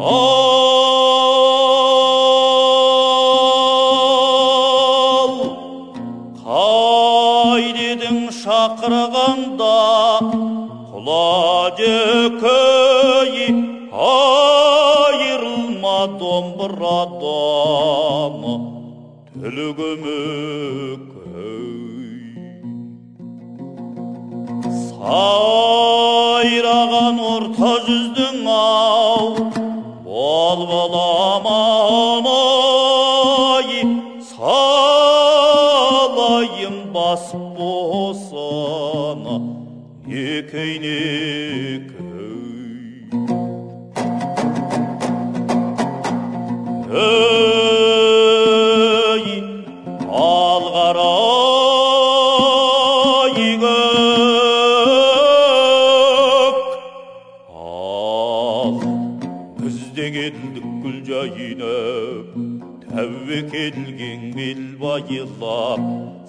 ал қай дедің шақырғанда құла жөкей айырылма домбырадан түлігімөкей сайраған орта жүздің ау бол баламай салайын бас босана екеуіне өй біз де келдік гүл жайнап тәуекелген бел байылап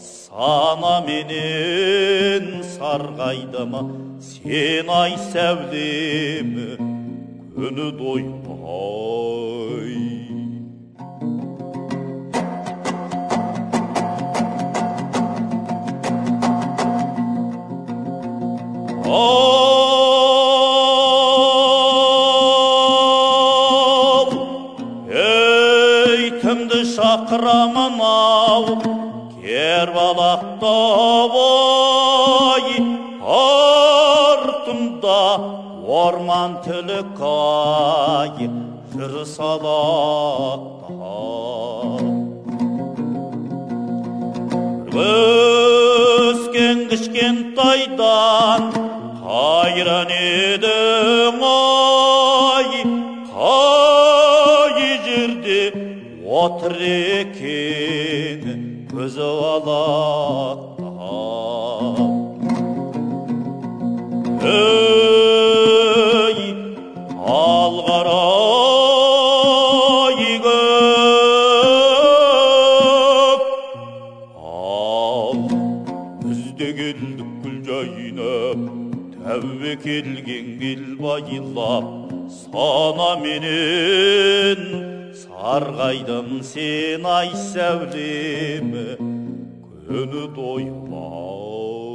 сана менен сарғайдама сен ай сәулемі күні доймай ал шақырамын ау. Кербалақта ой артымда орман түлік ай жыр салақта. Өскен кішкентайдан қайран едің отыр екен көзі алақта ей ал қарай көк ал біз де келдік гүл жайнап тәуекелген бел байылап сана менен сарғайдым сен ай сәулемі күні тоймай